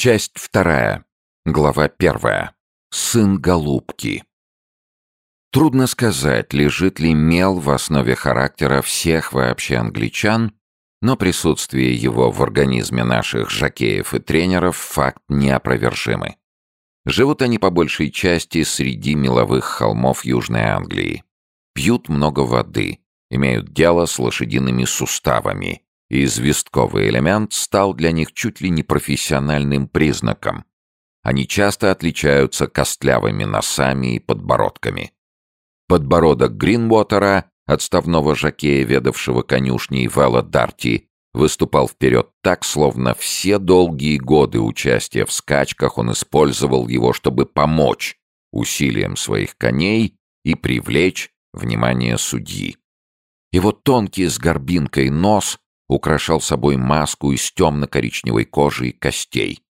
Часть вторая. Глава первая. Сын Голубки. Трудно сказать, лежит ли мел в основе характера всех вообще англичан, но присутствие его в организме наших жакеев и тренеров – факт неопровержимый. Живут они по большей части среди меловых холмов Южной Англии. Пьют много воды, имеют дело с лошадиными суставами, и известковый элемент стал для них чуть ли не профессиональным признаком. Они часто отличаются костлявыми носами и подбородками. Подбородок Гринвотера, отставного жакея, ведавшего конюшней Вэлла Дарти, выступал вперед так, словно все долгие годы участия в скачках он использовал его, чтобы помочь усилиям своих коней и привлечь внимание судьи. Его тонкий с горбинкой нос украшал собой маску из темно-коричневой кожи и костей.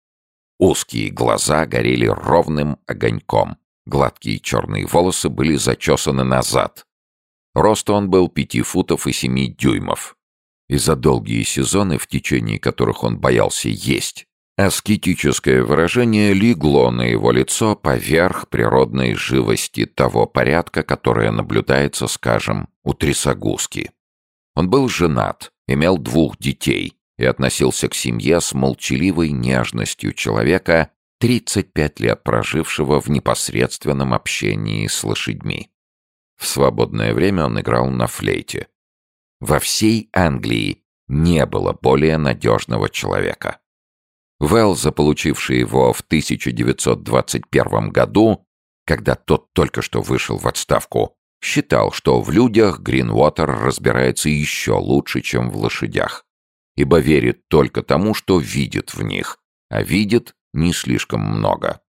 Узкие глаза горели ровным огоньком. Гладкие черные волосы были зачесаны назад. Рост он был пяти футов и семи дюймов. И за долгие сезоны, в течение которых он боялся есть, аскетическое выражение легло на его лицо поверх природной живости того порядка, которое наблюдается, скажем, у трясогузки. Он был женат, имел двух детей и относился к семье с молчаливой нежностью человека, 35 лет прожившего в непосредственном общении с лошадьми. В свободное время он играл на флейте. Во всей Англии не было более надежного человека. Вэлл, заполучивший его в 1921 году, когда тот только что вышел в отставку, считал, что в людях Гринвотер разбирается еще лучше, чем в лошадях, ибо верит только тому, что видит в них, а видит не слишком много.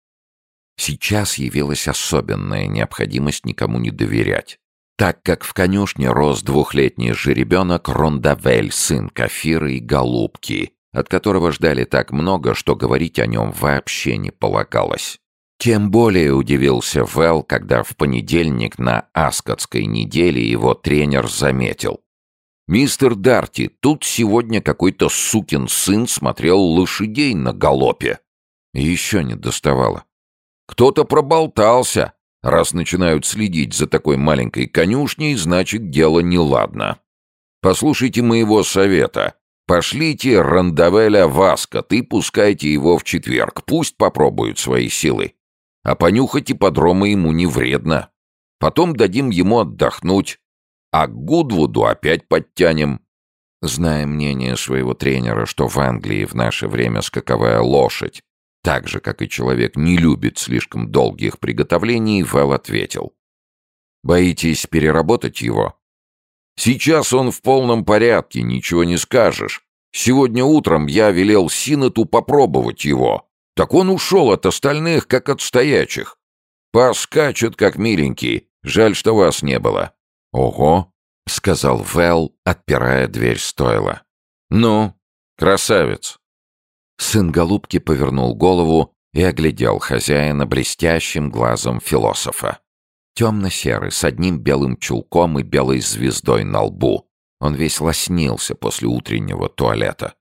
Сейчас явилась особенная необходимость никому не доверять, так как в конюшне рос двухлетний жеребенок Рондавель, сын Кафиры и Голубки, от которого ждали так много, что говорить о нем вообще не полагалось. Тем более удивился Вэл, когда в понедельник на Аскотской неделе его тренер заметил. «Мистер Дарти, тут сегодня какой-то сукин сын смотрел лошадей на галопе». Еще не доставало. «Кто-то проболтался. Раз начинают следить за такой маленькой конюшней, значит, дело неладно. Послушайте моего совета. Пошлите Рандавеля в Аскот и пускайте его в четверг. Пусть попробуют свои силы а понюхать ипподрома ему не вредно. Потом дадим ему отдохнуть, а к Гудвуду опять подтянем. Зная мнение своего тренера, что в Англии в наше время скаковая лошадь, так же, как и человек, не любит слишком долгих приготовлений, Вэл ответил. «Боитесь переработать его?» «Сейчас он в полном порядке, ничего не скажешь. Сегодня утром я велел Синету попробовать его. Так он ушел от остальных, как от стоячих. Поскачет, как миленький. Жаль, что вас не было. Ого, сказал Вэл, отпирая дверь стойла. Ну, красавец. Сын голубки повернул голову и оглядел хозяина блестящим глазом философа. Темно-серый, с одним белым чулком и белой звездой на лбу. Он весь лоснился после утреннего туалета.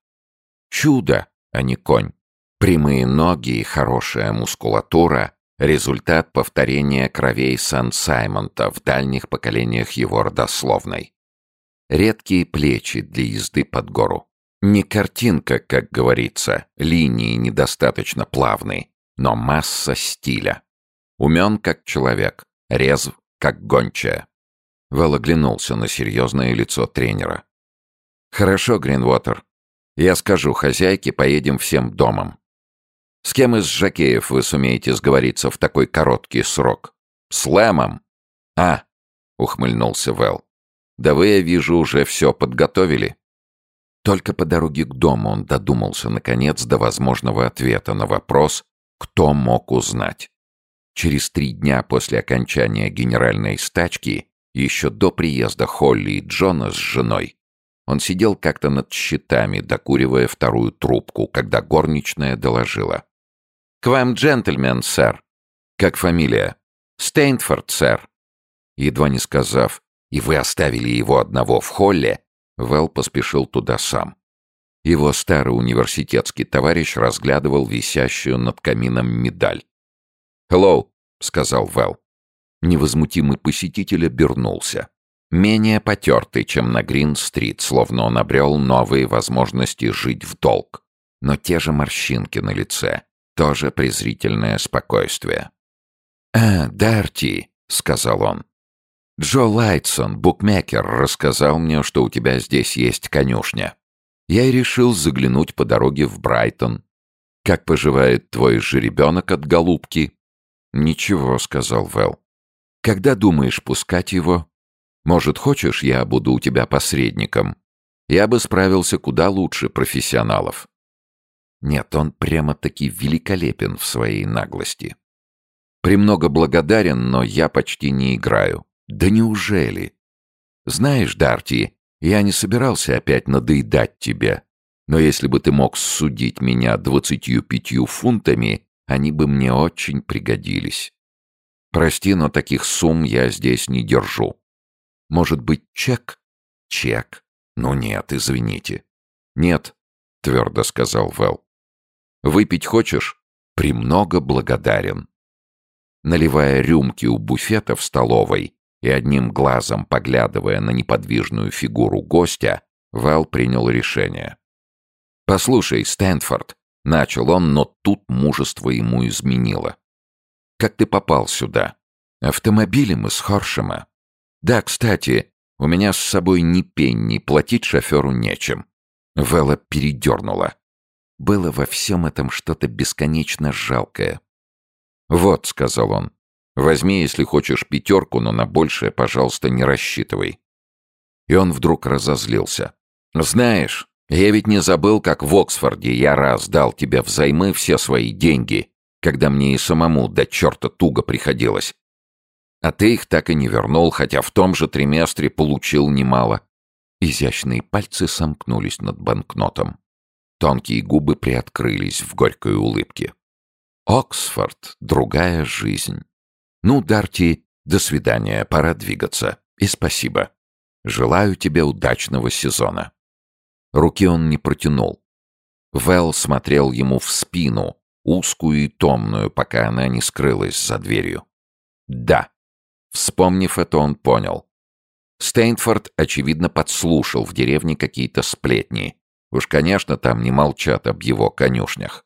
Чудо, а не конь. Прямые ноги и хорошая мускулатура — результат повторения кровей Сан-Саймонта в дальних поколениях его родословной. Редкие плечи для езды под гору. Не картинка, как говорится, линии недостаточно плавные, но масса стиля. Умен, как человек, резв, как гончая. Вэл оглянулся на серьезное лицо тренера. «Хорошо, Гринвотер. Я скажу хозяйке, поедем всем домом. С кем из жакеев вы сумеете сговориться в такой короткий срок? С Лэмом? А, ухмыльнулся Вэл. Да вы, я вижу, уже все подготовили. Только по дороге к дому он додумался, наконец, до возможного ответа на вопрос, кто мог узнать. Через три дня после окончания генеральной стачки, еще до приезда Холли и Джона с женой, он сидел как-то над щитами, докуривая вторую трубку, когда горничная доложила. «К вам джентльмен, сэр». «Как фамилия?» «Стейнфорд, сэр». Едва не сказав, «И вы оставили его одного в холле», Вэл поспешил туда сам. Его старый университетский товарищ разглядывал висящую над камином медаль. «Hello», — сказал Вэл. Невозмутимый посетитель обернулся. Менее потертый, чем на Грин-стрит, словно он обрел новые возможности жить в долг. Но те же морщинки на лице, тоже презрительное спокойствие. «А, Дарти», — сказал он. «Джо Лайтсон, букмекер, рассказал мне, что у тебя здесь есть конюшня. Я и решил заглянуть по дороге в Брайтон. Как поживает твой жеребенок от голубки?» «Ничего», — сказал Вэл. «Когда думаешь пускать его?» Может, хочешь, я буду у тебя посредником? Я бы справился куда лучше профессионалов. Нет, он прямо-таки великолепен в своей наглости. Премного благодарен, но я почти не играю. Да неужели? Знаешь, Дарти, я не собирался опять надоедать тебе. Но если бы ты мог судить меня двадцатью пятью фунтами, они бы мне очень пригодились. Прости, но таких сумм я здесь не держу. Может быть, чек? Чек? Ну нет, извините. Нет, твердо сказал Вэл. Выпить хочешь? Премного благодарен. Наливая рюмки у буфета в столовой и одним глазом поглядывая на неподвижную фигуру гостя, Вэл принял решение. «Послушай, Стэнфорд», — начал он, но тут мужество ему изменило. «Как ты попал сюда?» «Автомобилем из Хоршема. Да, кстати, у меня с собой ни пенни, платить шоферу нечем. Вела передернула. Было во всем этом что-то бесконечно жалкое. «Вот», — сказал он, — «возьми, если хочешь, пятерку, но на большее, пожалуйста, не рассчитывай». И он вдруг разозлился. «Знаешь, я ведь не забыл, как в Оксфорде я раз дал тебе взаймы все свои деньги, когда мне и самому до черта туго приходилось. А ты их так и не вернул, хотя в том же триместре получил немало. Изящные пальцы сомкнулись над банкнотом. Тонкие губы приоткрылись в горькой улыбке. Оксфорд — другая жизнь. Ну, Дарти, до свидания, пора двигаться. И спасибо. Желаю тебе удачного сезона. Руки он не протянул. Вэл смотрел ему в спину, узкую и томную, пока она не скрылась за дверью. Да. Вспомнив это, он понял. Стейнфорд, очевидно, подслушал в деревне какие-то сплетни. Уж, конечно, там не молчат об его конюшнях.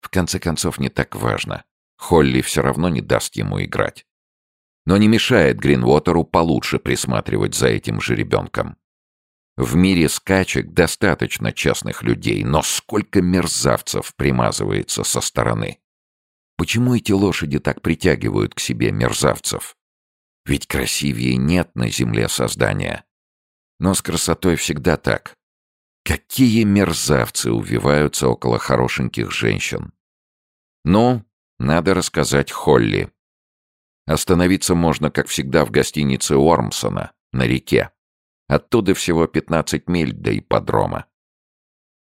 В конце концов, не так важно. Холли все равно не даст ему играть. Но не мешает Гринвотеру получше присматривать за этим жеребенком. В мире скачек достаточно честных людей, но сколько мерзавцев примазывается со стороны. Почему эти лошади так притягивают к себе мерзавцев? Ведь красивее нет на земле создания. Но с красотой всегда так. Какие мерзавцы увиваются около хорошеньких женщин. Ну, надо рассказать Холли. Остановиться можно, как всегда, в гостинице Уормсона, на реке. Оттуда всего 15 миль до ипподрома.